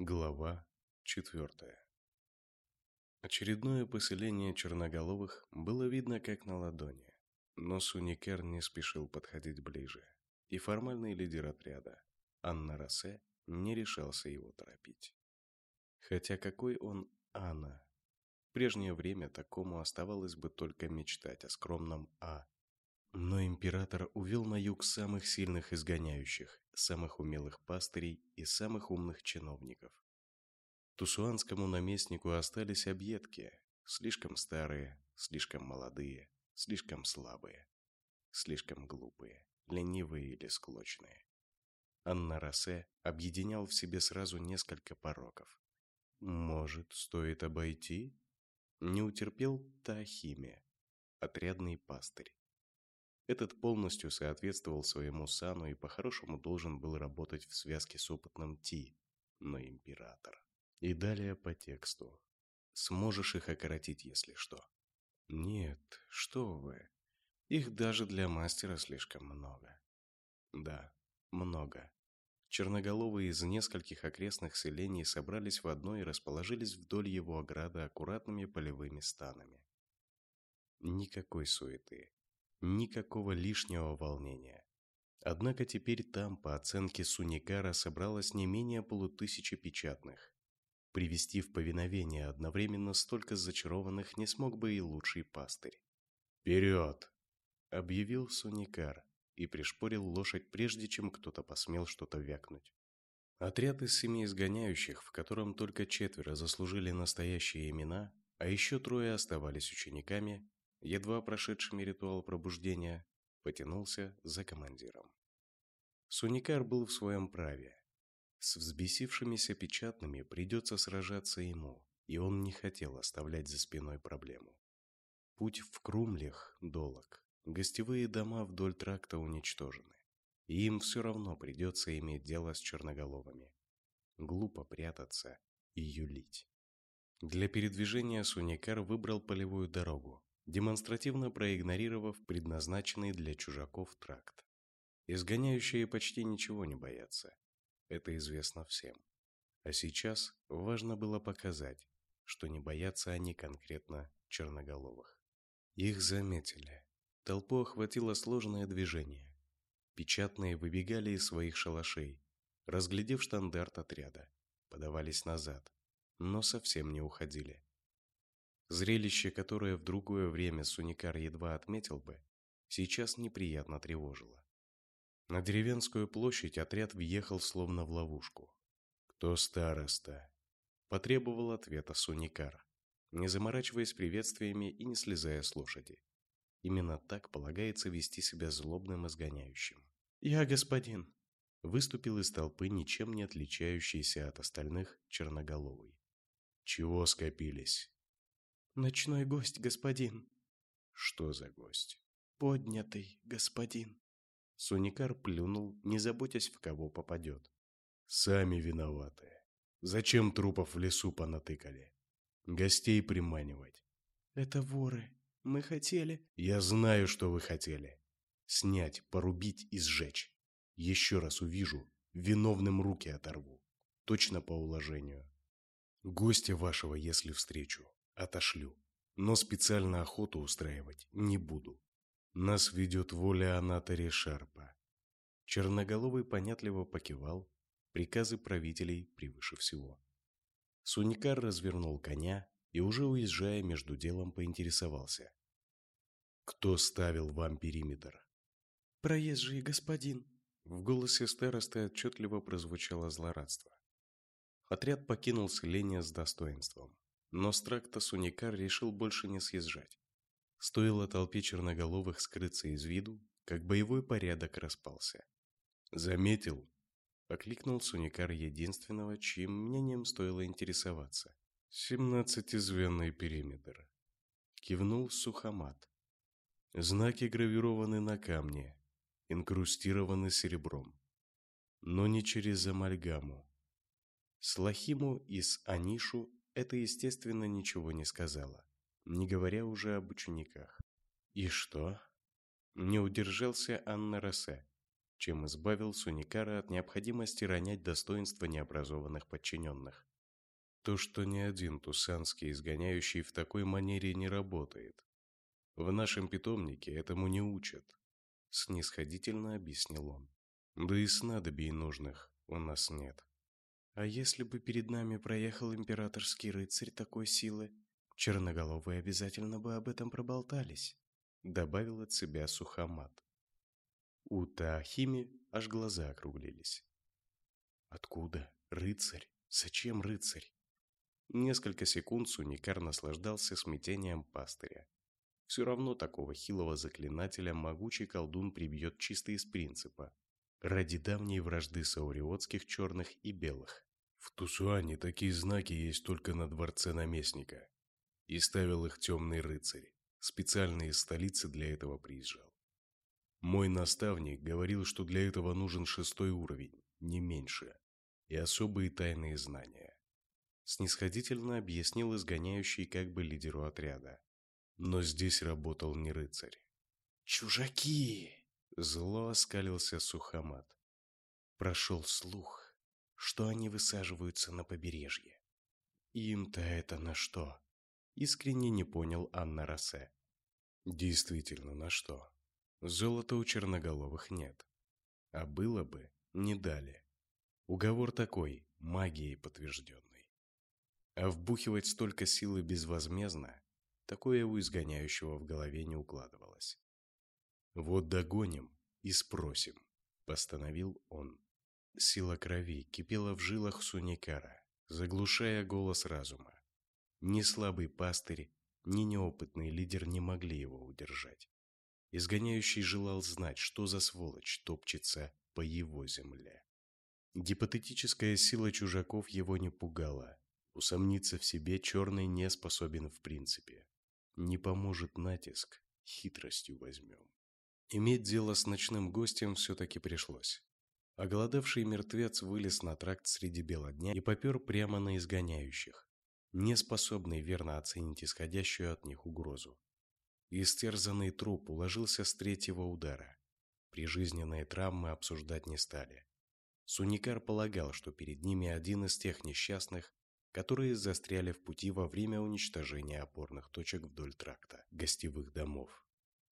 Глава четвертая Очередное поселение черноголовых было видно как на ладони, но Суникер не спешил подходить ближе, и формальный лидер отряда, Анна Росе, не решался его торопить. Хотя какой он Анна? В прежнее время такому оставалось бы только мечтать о скромном А. Но император увел на юг самых сильных изгоняющих, самых умелых пастырей и самых умных чиновников. Тусуанскому наместнику остались объедки, слишком старые, слишком молодые, слишком слабые, слишком глупые, ленивые или склочные. Анна Росе объединял в себе сразу несколько пороков. Может, стоит обойти? Не утерпел Тахиме, отрядный пастырь. Этот полностью соответствовал своему сану и по-хорошему должен был работать в связке с опытным Ти, но император. И далее по тексту. Сможешь их окоротить, если что. Нет, что вы. Их даже для мастера слишком много. Да, много. Черноголовые из нескольких окрестных селений собрались в одно и расположились вдоль его ограды аккуратными полевыми станами. Никакой суеты, Никакого лишнего волнения. Однако теперь там, по оценке Суникара, собралось не менее полутысячи печатных. Привести в повиновение одновременно столько зачарованных не смог бы и лучший пастырь. «Вперед!» – объявил Суникар и пришпорил лошадь, прежде чем кто-то посмел что-то вякнуть. Отряд из семи изгоняющих, в котором только четверо заслужили настоящие имена, а еще трое оставались учениками, едва прошедшими ритуал пробуждения, потянулся за командиром. Суникар был в своем праве. С взбесившимися печатными придется сражаться ему, и он не хотел оставлять за спиной проблему. Путь в Крумлях долог, гостевые дома вдоль тракта уничтожены, и им все равно придется иметь дело с черноголовыми. Глупо прятаться и юлить. Для передвижения Суникар выбрал полевую дорогу, демонстративно проигнорировав предназначенный для чужаков тракт. Изгоняющие почти ничего не боятся. Это известно всем. А сейчас важно было показать, что не боятся они конкретно черноголовых. Их заметили. Толпу охватило сложное движение. Печатные выбегали из своих шалашей, разглядев штандарт отряда, подавались назад, но совсем не уходили. Зрелище, которое в другое время Суникар едва отметил бы, сейчас неприятно тревожило. На деревенскую площадь отряд въехал словно в ловушку. «Кто староста?» Потребовал ответа Суникар, не заморачиваясь приветствиями и не слезая с лошади. Именно так полагается вести себя злобным изгоняющим. «Я господин!» Выступил из толпы ничем не отличающийся от остальных черноголовый. «Чего скопились?» Ночной гость, господин. Что за гость? Поднятый, господин. Суникар плюнул, не заботясь, в кого попадет. Сами виноваты. Зачем трупов в лесу понатыкали? Гостей приманивать. Это воры. Мы хотели... Я знаю, что вы хотели. Снять, порубить и сжечь. Еще раз увижу, виновным руки оторву. Точно по уложению. Гостя вашего, если встречу, отошлю. Но специально охоту устраивать не буду. Нас ведет воля Анатари Шарпа. Черноголовый понятливо покивал, приказы правителей превыше всего. Суникар развернул коня и, уже уезжая между делом, поинтересовался. «Кто ставил вам периметр?» «Проезжий господин». В голосе старосты отчетливо прозвучало злорадство. Отряд покинул селение с достоинством. Но с тракта Суникар решил больше не съезжать. Стоило толпе черноголовых скрыться из виду, как боевой порядок распался. «Заметил?» – окликнул Суникар единственного, чьим мнением стоило интересоваться. «Семнадцатизвенный периметр», – кивнул Сухомат. «Знаки гравированы на камне, инкрустированы серебром, но не через амальгаму. Слахиму из Анишу это, естественно, ничего не сказала, не говоря уже об учениках. И что? Не удержался Анна Росе. чем избавил Суникара от необходимости ронять достоинство необразованных подчиненных. То, что ни один тусанский изгоняющий в такой манере не работает. В нашем питомнике этому не учат, снисходительно объяснил он. Да и снадобий нужных у нас нет. А если бы перед нами проехал императорский рыцарь такой силы, черноголовые обязательно бы об этом проболтались, добавил от себя Сухомат. У Таахими аж глаза округлились. Откуда рыцарь? Зачем рыцарь? Несколько секунд Суникар наслаждался смятением пастыря. Все равно такого хилого заклинателя могучий колдун прибьет чисто из принципа, ради давней вражды сауриотских черных и белых. В Тусуане такие знаки есть только на дворце наместника. И ставил их темный рыцарь. Специально из столицы для этого приезжал. Мой наставник говорил, что для этого нужен шестой уровень, не меньше, и особые тайные знания. Снисходительно объяснил изгоняющий как бы лидеру отряда. Но здесь работал не рыцарь. «Чужаки!» Зло оскалился Сухомат. Прошел слух, что они высаживаются на побережье. Им-то это на что? Искренне не понял Анна Росе. Действительно, на что? Золота у черноголовых нет. А было бы, не дали. Уговор такой, магией подтвержденный. А вбухивать столько силы безвозмездно, такое у изгоняющего в голове не укладывалось. Вот догоним и спросим, постановил он. Сила крови кипела в жилах Суникара, заглушая голос разума. Ни слабый пастырь, ни неопытный лидер не могли его удержать. Изгоняющий желал знать, что за сволочь топчется по его земле. Гипотетическая сила чужаков его не пугала. Усомниться в себе черный не способен в принципе. Не поможет натиск, хитростью возьмем. Иметь дело с ночным гостем все-таки пришлось. Оголодавший мертвец вылез на тракт среди бела дня и попер прямо на изгоняющих, не способный верно оценить исходящую от них угрозу. Истерзанный труп уложился с третьего удара. Прижизненные травмы обсуждать не стали. Суникар полагал, что перед ними один из тех несчастных, которые застряли в пути во время уничтожения опорных точек вдоль тракта, гостевых домов.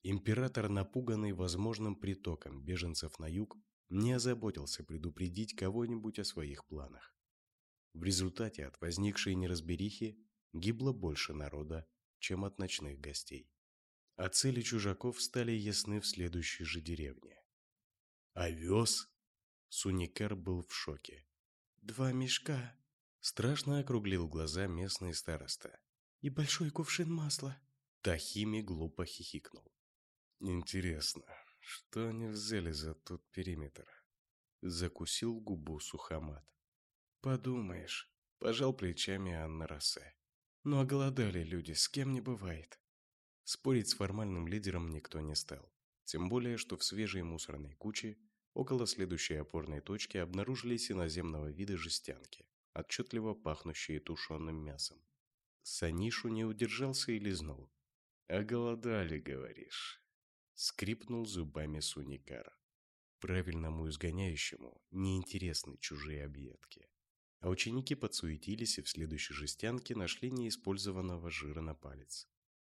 Император, напуганный возможным притоком беженцев на юг, не озаботился предупредить кого-нибудь о своих планах. В результате от возникшей неразберихи гибло больше народа, чем от ночных гостей. А цели чужаков стали ясны в следующей же деревне. «Овес?» Суникер был в шоке. «Два мешка!» Страшно округлил глаза местный староста. «И большой кувшин масла!» Тахими глупо хихикнул. Интересно, что они взяли за тот периметр? Закусил губу Сухомат. Подумаешь, пожал плечами Анна Росе. Ну а голодали люди, с кем не бывает. Спорить с формальным лидером никто не стал. Тем более, что в свежей мусорной куче около следующей опорной точки обнаружились иноземного вида жестянки, отчетливо пахнущие тушеным мясом. Санишу не удержался и лизнул. «А голодали, говоришь?» Скрипнул зубами Суникар. Правильному изгоняющему неинтересны чужие объедки. А ученики подсуетились и в следующей жестянке нашли неиспользованного жира на палец.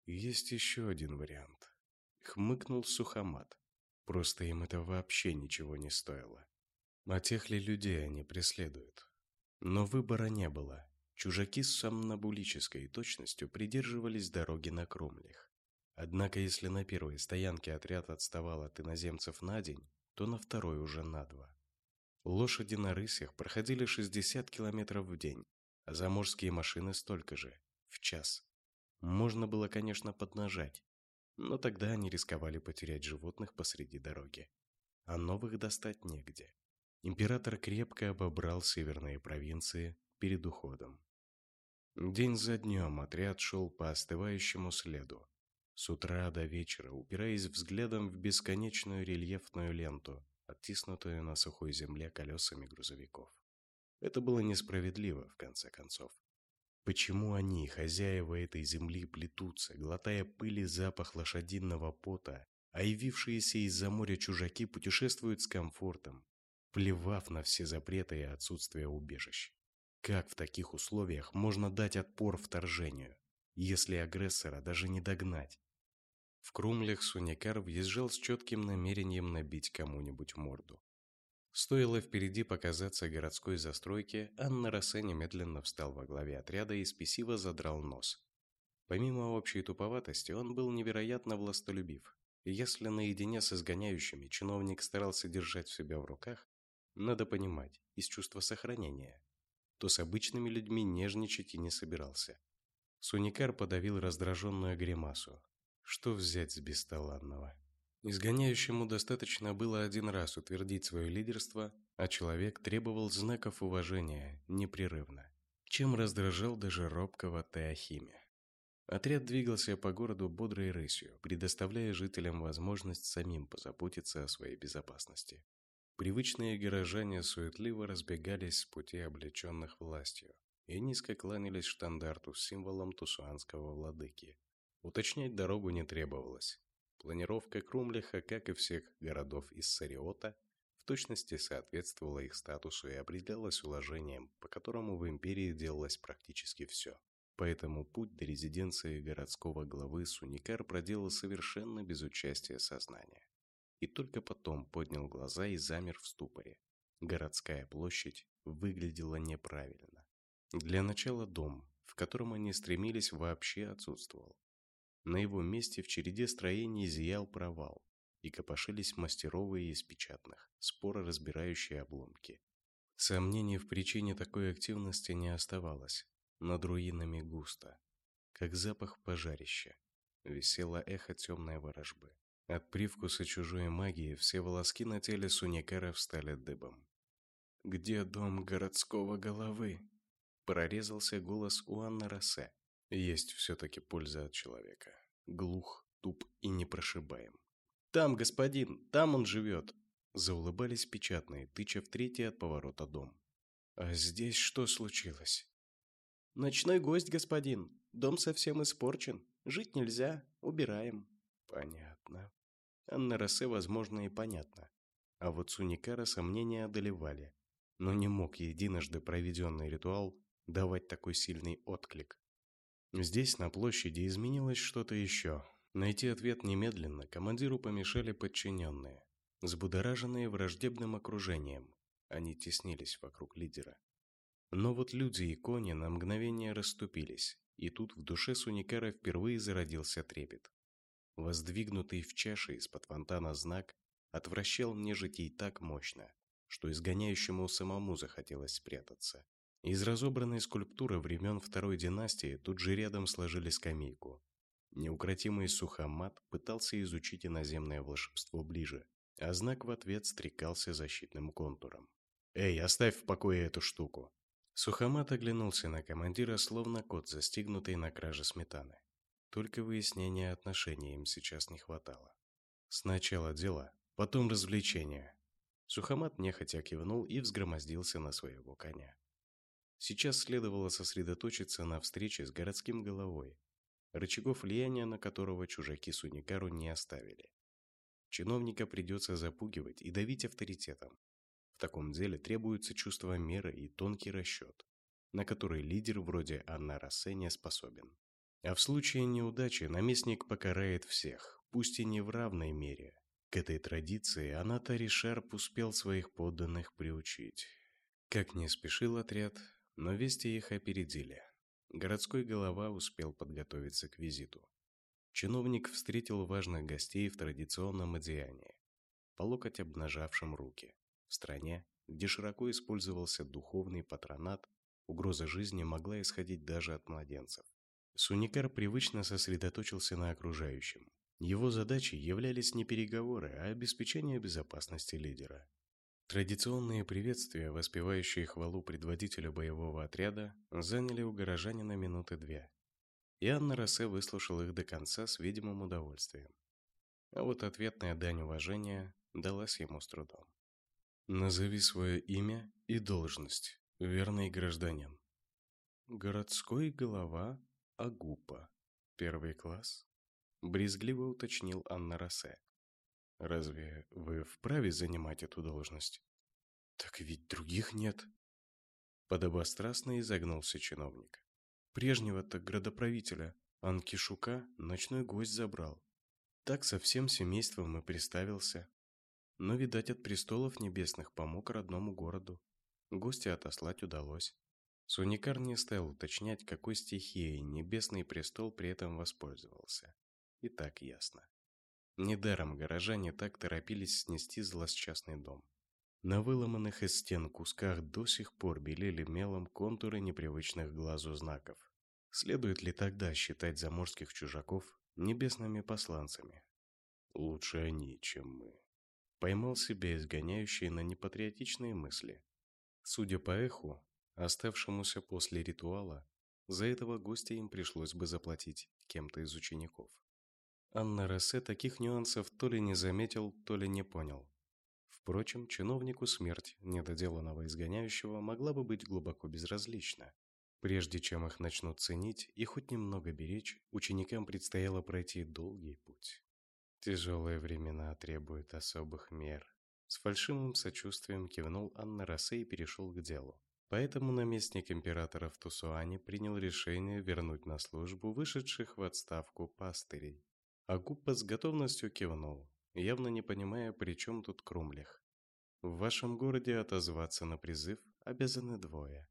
Есть еще один вариант. Хмыкнул Сухомат. Просто им это вообще ничего не стоило. А тех ли людей они преследуют? Но выбора не было. Чужаки с сомнобулической точностью придерживались дороги на Кромлях. Однако, если на первой стоянке отряд отставал от иноземцев на день, то на второй уже на два. Лошади на рысях проходили 60 километров в день, а заморские машины столько же, в час. Можно было, конечно, поднажать, но тогда они рисковали потерять животных посреди дороги. А новых достать негде. Император крепко обобрал северные провинции перед уходом. День за днем отряд шел по остывающему следу, с утра до вечера, упираясь взглядом в бесконечную рельефную ленту, оттиснутую на сухой земле колесами грузовиков. Это было несправедливо, в конце концов. Почему они, хозяева этой земли, плетутся, глотая пыли запах лошадиного пота а явившиеся из-за моря чужаки путешествуют с комфортом, плевав на все запреты и отсутствие убежищ. Как в таких условиях можно дать отпор вторжению, если агрессора даже не догнать? В Крумлях Суникар въезжал с четким намерением набить кому-нибудь морду. Стоило впереди показаться городской застройке, Анна Росе немедленно встал во главе отряда и спесиво задрал нос. Помимо общей туповатости, он был невероятно властолюбив. Если наедине с изгоняющими чиновник старался держать себя в руках, надо понимать, из чувства сохранения, то с обычными людьми нежничать и не собирался. Суникар подавил раздраженную гримасу. Что взять с бесталанного? Изгоняющему достаточно было один раз утвердить свое лидерство, а человек требовал знаков уважения непрерывно, чем раздражал даже робкого Теохиме. Отряд двигался по городу бодрой рысью, предоставляя жителям возможность самим позаботиться о своей безопасности. Привычные горожане суетливо разбегались с пути облеченных властью и низко кланялись штандарту с символом тусуанского владыки. Уточнять дорогу не требовалось. Планировка Крумлиха, как и всех городов из Сариота, в точности соответствовала их статусу и определялась уложением, по которому в империи делалось практически все. Поэтому путь до резиденции городского главы Суникар проделал совершенно без участия сознания. И только потом поднял глаза и замер в ступоре. Городская площадь выглядела неправильно. Для начала дом, в котором они стремились, вообще отсутствовал. На его месте в череде строений зиял провал, и копошились мастеровые из печатных, споро разбирающие обломки. Сомнений в причине такой активности не оставалось. Над руинами густо, как запах пожарища, висело эхо темной ворожбы. От привкуса чужой магии все волоски на теле Суникара встали дыбом. «Где дом городского головы?» Прорезался голос у Анны Росе, есть все-таки польза от человека. Глух, туп и непрошибаем. «Там, господин, там он живет!» Заулыбались печатные, тыча в третий от поворота дом. «А здесь что случилось?» «Ночной гость, господин. Дом совсем испорчен. Жить нельзя. Убираем». «Понятно». Анна Росе, возможно, и понятно. А вот Суникара сомнения одолевали. Но не мог единожды проведенный ритуал давать такой сильный отклик. Здесь, на площади, изменилось что-то еще. Найти ответ немедленно командиру помешали подчиненные, взбудораженные враждебным окружением. Они теснились вокруг лидера. Но вот люди и кони на мгновение расступились, и тут в душе Суникара впервые зародился трепет. Воздвигнутый в чаше из-под фонтана знак отвращал нежитей так мощно, что изгоняющему самому захотелось спрятаться. Из разобранной скульптуры времен второй династии тут же рядом сложили скамейку. Неукротимый сухомат пытался изучить иноземное волшебство ближе, а знак в ответ стрекался защитным контуром. «Эй, оставь в покое эту штуку!» Сухомат оглянулся на командира, словно кот, застигнутый на краже сметаны. Только выяснения отношений им сейчас не хватало. Сначала дела, потом развлечения. Сухомат нехотя кивнул и взгромоздился на своего коня. Сейчас следовало сосредоточиться на встрече с городским головой, рычагов влияния на которого чужаки Суникару не оставили. Чиновника придется запугивать и давить авторитетом. В таком деле требуется чувство меры и тонкий расчет, на который лидер вроде Анна Рассе не способен. А в случае неудачи наместник покарает всех, пусть и не в равной мере. К этой традиции Анатарий Шарп успел своих подданных приучить. Как не спешил отряд, но вести их опередили. Городской голова успел подготовиться к визиту. Чиновник встретил важных гостей в традиционном одеянии, по локоть обнажавшим руки. В стране, где широко использовался духовный патронат, угроза жизни могла исходить даже от младенцев. Суникар привычно сосредоточился на окружающем. Его задачей являлись не переговоры, а обеспечение безопасности лидера. Традиционные приветствия, воспевающие хвалу предводителю боевого отряда, заняли у горожанина минуты две. И Анна Росе выслушал их до конца с видимым удовольствием. А вот ответная дань уважения далась ему с трудом. «Назови свое имя и должность, верный гражданин». «Городской голова Агупа. Первый класс?» Брезгливо уточнил Анна Росе. Разве вы вправе занимать эту должность? Так ведь других нет. Подобострастно изогнулся чиновник. Прежнего-то градоправителя Анкишука ночной гость забрал. Так со всем семейством и приставился. Но, видать, от престолов небесных помог родному городу. Гостя отослать удалось. Суникар не стал уточнять, какой стихией небесный престол при этом воспользовался. И так ясно. Недаром горожане так торопились снести злосчастный дом. На выломанных из стен кусках до сих пор белели мелом контуры непривычных глазу знаков. Следует ли тогда считать заморских чужаков небесными посланцами? Лучше они, чем мы. Поймал себя изгоняющий на непатриотичные мысли. Судя по эху, оставшемуся после ритуала, за этого гостя им пришлось бы заплатить кем-то из учеников. Анна Росе таких нюансов то ли не заметил, то ли не понял. Впрочем, чиновнику смерть недоделанного изгоняющего могла бы быть глубоко безразлична. Прежде чем их начнут ценить и хоть немного беречь, ученикам предстояло пройти долгий путь. Тяжелые времена требуют особых мер. С фальшивым сочувствием кивнул Анна Росе и перешел к делу. Поэтому наместник императора в Тусуане принял решение вернуть на службу вышедших в отставку пастырей. А Гуппа с готовностью кивнул, явно не понимая, при чем тут Крумлих. В вашем городе отозваться на призыв обязаны двое.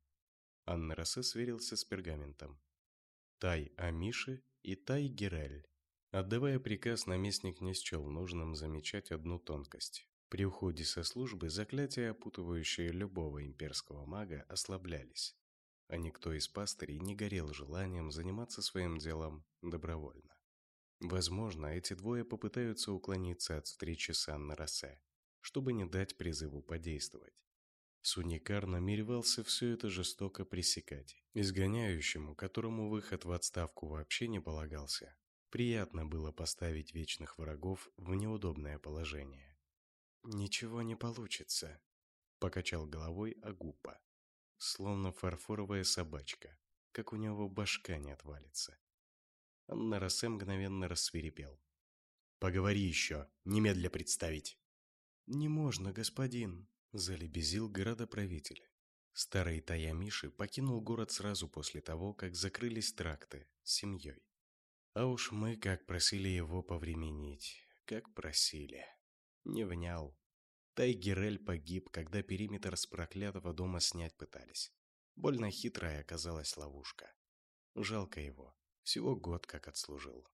Анна Росе сверился с пергаментом. Тай Амиши и Тай Герель. Отдавая приказ, наместник не счел нужным замечать одну тонкость. При уходе со службы заклятия, опутывающие любого имперского мага, ослаблялись, а никто из пастырей не горел желанием заниматься своим делом добровольно. Возможно, эти двое попытаются уклониться от встречи с Анной Росе, чтобы не дать призыву подействовать. Суникар намеревался все это жестоко пресекать. Изгоняющему, которому выход в отставку вообще не полагался, приятно было поставить вечных врагов в неудобное положение. «Ничего не получится», — покачал головой Агупа, словно фарфоровая собачка, как у него башка не отвалится. Наросе мгновенно рассверепел. «Поговори еще, немедля представить!» «Не можно, господин», залебезил градоправитель. Старый Таямиши покинул город сразу после того, как закрылись тракты с семьей. А уж мы как просили его повременить, как просили. Не внял. Тайгерель погиб, когда периметр с проклятого дома снять пытались. Больно хитрая оказалась ловушка. Жалко его. Всего год как отслужил.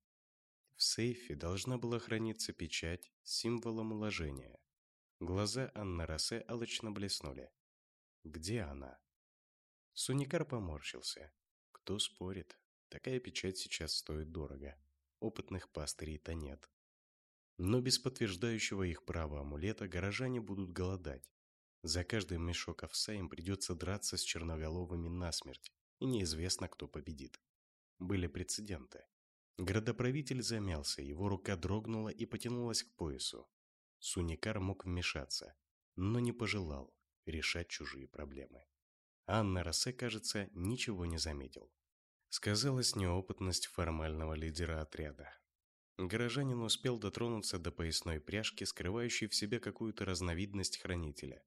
В сейфе должна была храниться печать с символом уложения. Глаза Анны Росе алчно блеснули. Где она? Суникар поморщился. Кто спорит? Такая печать сейчас стоит дорого. Опытных пастырей-то нет. Но без подтверждающего их права амулета горожане будут голодать. За каждый мешок овса им придется драться с черноголовыми насмерть, и неизвестно, кто победит. Были прецеденты. Градоправитель замялся, его рука дрогнула и потянулась к поясу. Суникар мог вмешаться, но не пожелал решать чужие проблемы. Анна Росе, кажется, ничего не заметил. Сказалась неопытность формального лидера отряда. Горожанин успел дотронуться до поясной пряжки, скрывающей в себе какую-то разновидность хранителя,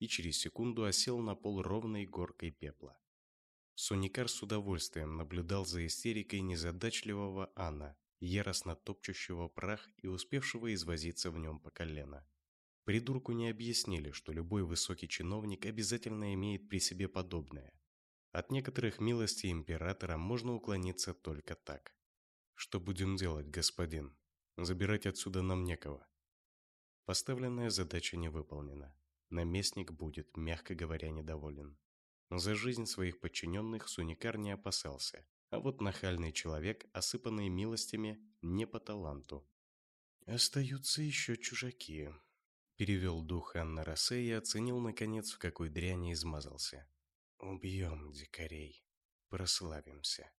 и через секунду осел на пол ровной горкой пепла. Суникар с удовольствием наблюдал за истерикой незадачливого Анна, яростно топчущего прах и успевшего извозиться в нем по колено. Придурку не объяснили, что любой высокий чиновник обязательно имеет при себе подобное. От некоторых милостей императора можно уклониться только так. Что будем делать, господин? Забирать отсюда нам некого. Поставленная задача не выполнена. Наместник будет, мягко говоря, недоволен. За жизнь своих подчиненных Суникар не опасался, а вот нахальный человек, осыпанный милостями, не по таланту. «Остаются еще чужаки», — перевел дух Анна Росе и оценил, наконец, в какой дряни измазался. «Убьем дикарей. Прославимся».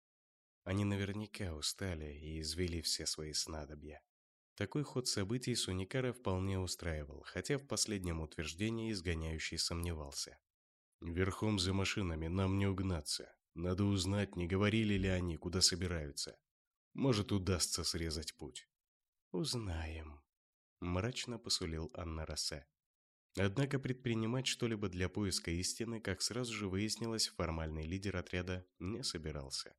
Они наверняка устали и извели все свои снадобья. Такой ход событий Суникара вполне устраивал, хотя в последнем утверждении изгоняющий сомневался. «Верхом за машинами нам не угнаться. Надо узнать, не говорили ли они, куда собираются. Может, удастся срезать путь. Узнаем. мрачно посулил Анна Рассе. Однако предпринимать что-либо для поиска истины, как сразу же выяснилось, формальный лидер отряда не собирался.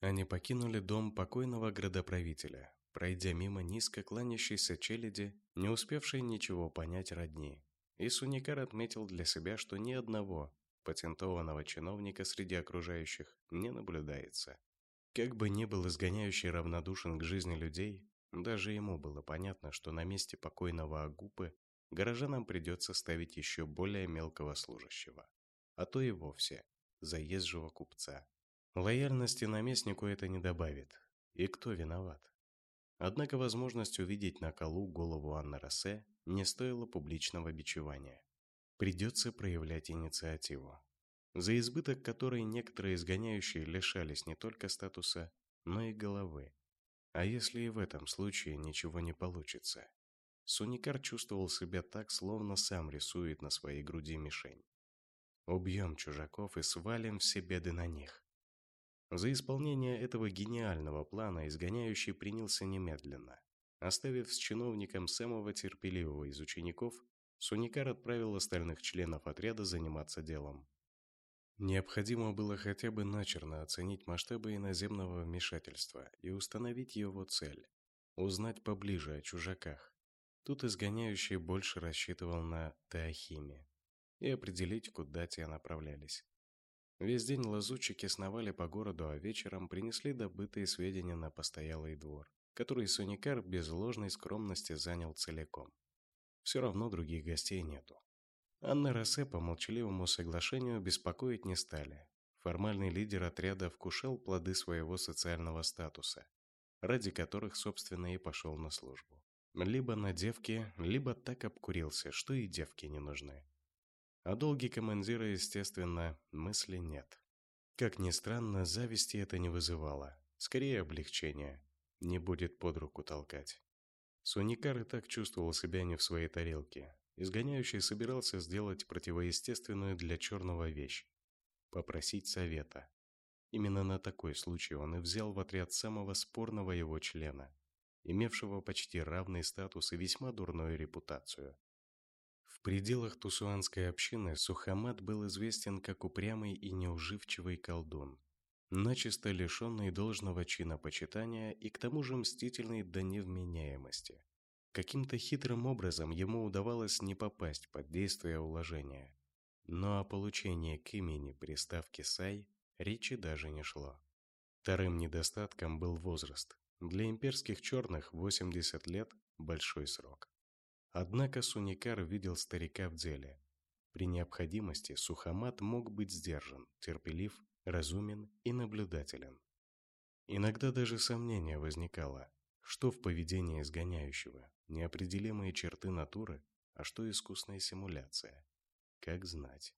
Они покинули дом покойного градоправителя, пройдя мимо низко кланящейся челяди, не успевшей ничего понять родни. И Суникар отметил для себя, что ни одного патентованного чиновника среди окружающих не наблюдается. Как бы ни был изгоняющий равнодушен к жизни людей, даже ему было понятно, что на месте покойного Агупы горожанам придется ставить еще более мелкого служащего, а то и вовсе заезжего купца. Лояльности наместнику это не добавит. И кто виноват? Однако возможность увидеть на колу голову Анны Рассе не стоила публичного бичевания. Придется проявлять инициативу, за избыток которой некоторые изгоняющие лишались не только статуса, но и головы. А если и в этом случае ничего не получится? Суникар чувствовал себя так, словно сам рисует на своей груди мишень. Убьем чужаков и свалим все беды на них. За исполнение этого гениального плана изгоняющий принялся немедленно. Оставив с чиновником самого терпеливого из учеников, Суникар отправил остальных членов отряда заниматься делом. Необходимо было хотя бы начерно оценить масштабы иноземного вмешательства и установить его цель – узнать поближе о чужаках. Тут изгоняющий больше рассчитывал на Теохиме и определить, куда те направлялись. Весь день лазутчики сновали по городу, а вечером принесли добытые сведения на постоялый двор, который Суникар без ложной скромности занял целиком. Все равно других гостей нету. Анна Росе по молчаливому соглашению беспокоить не стали. Формальный лидер отряда вкушал плоды своего социального статуса, ради которых, собственно, и пошел на службу. Либо на девке, либо так обкурился, что и девки не нужны. А долги командира, естественно, мысли нет. Как ни странно, зависти это не вызывало. Скорее облегчение. Не будет под руку толкать. Суникар и так чувствовал себя не в своей тарелке, Изгоняющий собирался сделать противоестественную для черного вещь – попросить совета. Именно на такой случай он и взял в отряд самого спорного его члена, имевшего почти равный статус и весьма дурную репутацию. В пределах тусуанской общины Сухамат был известен как упрямый и неуживчивый колдун, начисто лишенный должного чина почитания и к тому же мстительный до невменяемости. Каким-то хитрым образом ему удавалось не попасть под действие уложения. Но о получении к имени приставки «сай» речи даже не шло. Вторым недостатком был возраст. Для имперских черных 80 лет – большой срок. Однако Суникар видел старика в деле. При необходимости Сухомат мог быть сдержан, терпелив, разумен и наблюдателен. Иногда даже сомнение возникало, что в поведении изгоняющего? Неопределимые черты натуры, а что искусная симуляция? Как знать.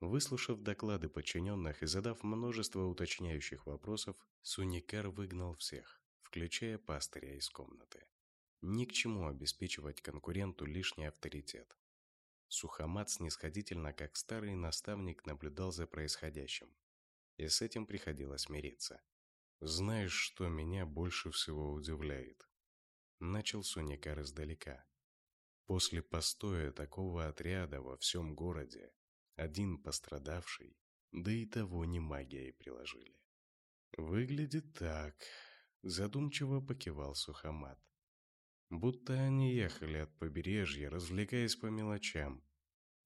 Выслушав доклады подчиненных и задав множество уточняющих вопросов, Суникар выгнал всех, включая пастыря из комнаты. Ни к чему обеспечивать конкуренту лишний авторитет. Сухомат снисходительно, как старый наставник, наблюдал за происходящим. И с этим приходилось мириться. Знаешь, что меня больше всего удивляет? Начал Суникар издалека. После постоя такого отряда во всем городе, один пострадавший, да и того не магией приложили. Выглядит так, задумчиво покивал Сухомат. Будто они ехали от побережья, развлекаясь по мелочам,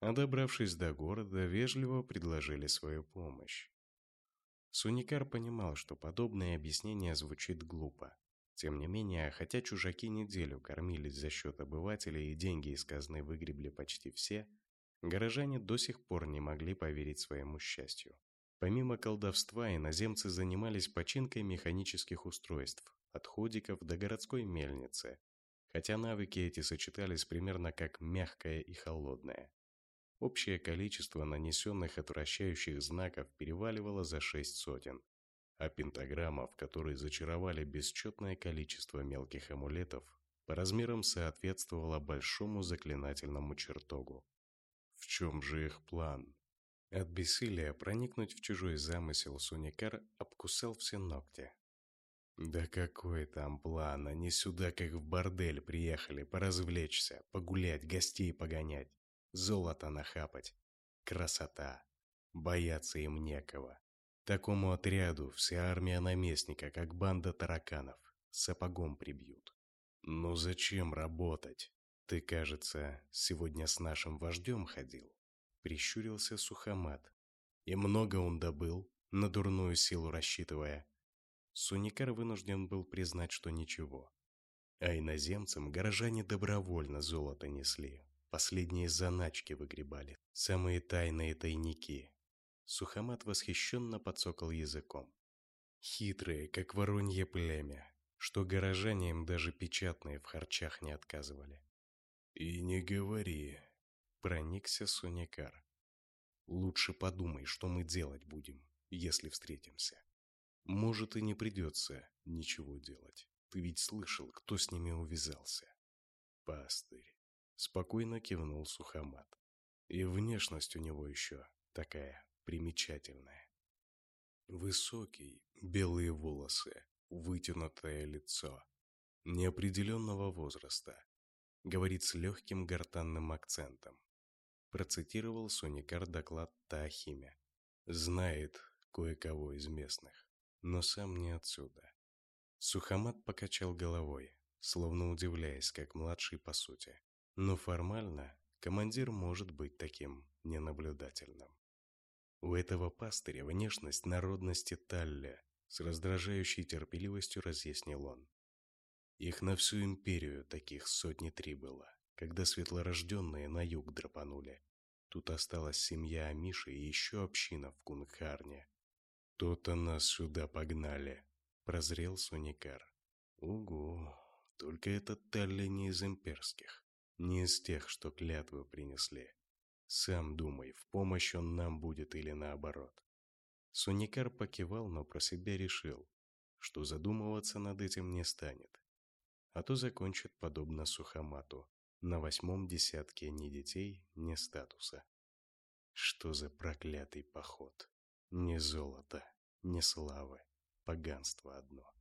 а добравшись до города, вежливо предложили свою помощь. Суникар понимал, что подобное объяснение звучит глупо. Тем не менее, хотя чужаки неделю кормились за счет обывателей и деньги из казны выгребли почти все, горожане до сих пор не могли поверить своему счастью. Помимо колдовства, иноземцы занимались починкой механических устройств, от ходиков до городской мельницы, хотя навыки эти сочетались примерно как мягкое и холодное. Общее количество нанесенных отвращающих знаков переваливало за шесть сотен, а пентаграмма, в которой зачаровали бесчетное количество мелких амулетов, по размерам соответствовала большому заклинательному чертогу. В чем же их план? От бессилия проникнуть в чужой замысел Суникар обкусал все ногти. Да какой там план? Они сюда как в бордель приехали, поразвлечься, погулять, гостей погонять, золото нахапать. Красота. Бояться им некого. Такому отряду вся армия наместника, как банда тараканов, сапогом прибьют. Ну зачем работать? Ты, кажется, сегодня с нашим вождем ходил? Прищурился Сухомат. И много он добыл, на дурную силу рассчитывая. Суникар вынужден был признать, что ничего. А иноземцам горожане добровольно золото несли, последние заначки выгребали, самые тайные тайники. Сухомат восхищенно подсокал языком. Хитрые, как воронье племя, что горожане им даже печатные в харчах не отказывали. «И не говори», — проникся Суникар. «Лучше подумай, что мы делать будем, если встретимся. Может, и не придется ничего делать. Ты ведь слышал, кто с ними увязался?» «Пастырь», — спокойно кивнул Сухомат. «И внешность у него еще такая примечательная. Высокий, белые волосы, вытянутое лицо, неопределенного возраста, говорит с легким гортанным акцентом. Процитировал Соникар доклад Таахиме. Знает кое-кого из местных, но сам не отсюда. Сухомат покачал головой, словно удивляясь, как младший по сути. Но формально командир может быть таким ненаблюдательным. У этого пастыря внешность народности Талля, с раздражающей терпеливостью разъяснил он. Их на всю империю таких сотни три было, когда светлорожденные на юг драпанули. Тут осталась семья Амиши и еще община в Кунгхарне. То-то нас сюда погнали, прозрел Суникар. Угу, только этот Талли не из имперских, не из тех, что клятвы принесли. Сам думай, в помощь он нам будет или наоборот. Суникар покивал, но про себя решил, что задумываться над этим не станет а то закончит подобно Сухомату, на восьмом десятке ни детей, ни статуса. Что за проклятый поход? Ни золота, ни славы, поганство одно.